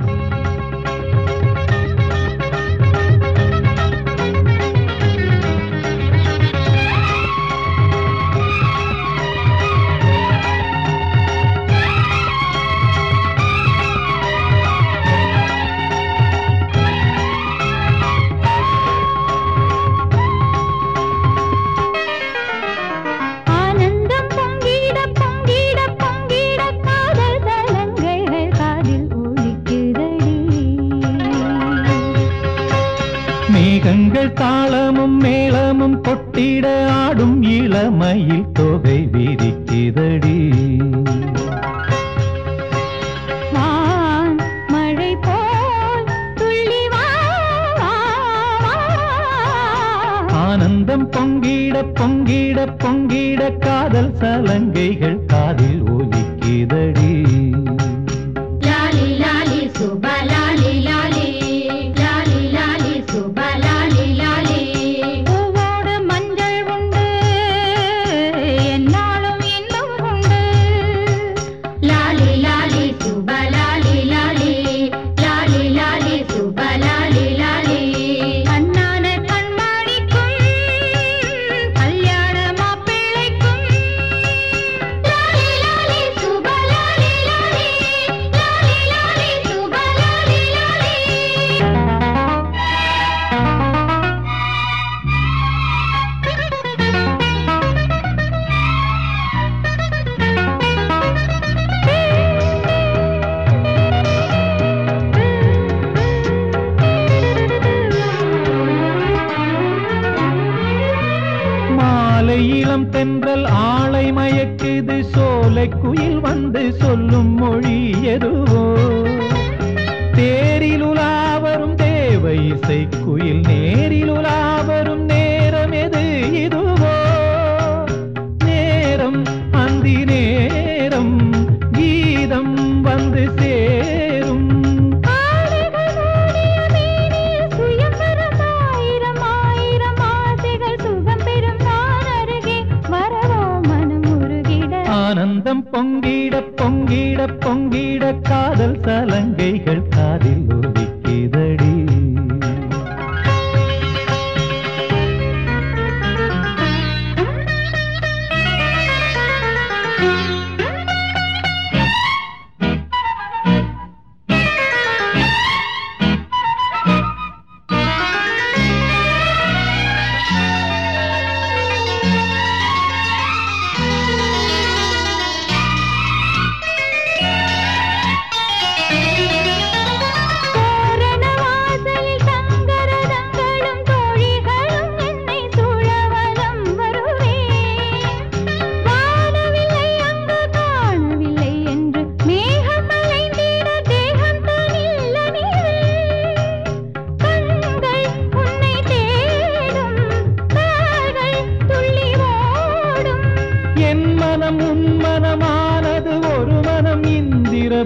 ஆனந்தம் மேகங்கள் தாளமும் மேளமும் கொட்டிட ஆடும் இளமையில் தொகை விரிக்குதடி வான் மழை போல் துள்ளி வா வா, வா. ஆனந்தம் பொங்கிட பொங்கிட பொங்கிட காதல் சலங்கைகள் காதில் ஒலிக்குதடி இளம் தென்றல் ஆளை மயக்குது சோலை குயில் வந்து சொல்லும் மொழி எதுவோ? தேரில் உலாவரும் தேவ இசை குயில் நேரில் உலாவரும் நேரம் எது? இது பொங்கிட பொங்கிட பொங்கிட காதல் சலங்கைகள் காதில் ஒரு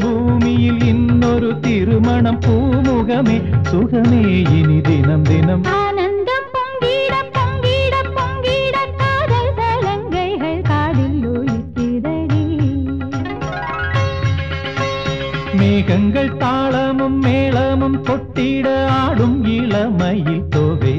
பூமியில் இன்னொரு திருமணம் பூமுகமே சுகமே இனி தினம் தினம் ஆனந்தம் பொங்கிட பொங்கிட பொங்கிட காதல் சலங்கைகள் காதில் ஒலிக்குதடி மேகங்கள் தாளமும் மேளமும் கொட்டிட ஆடும் இளமையில் தொகை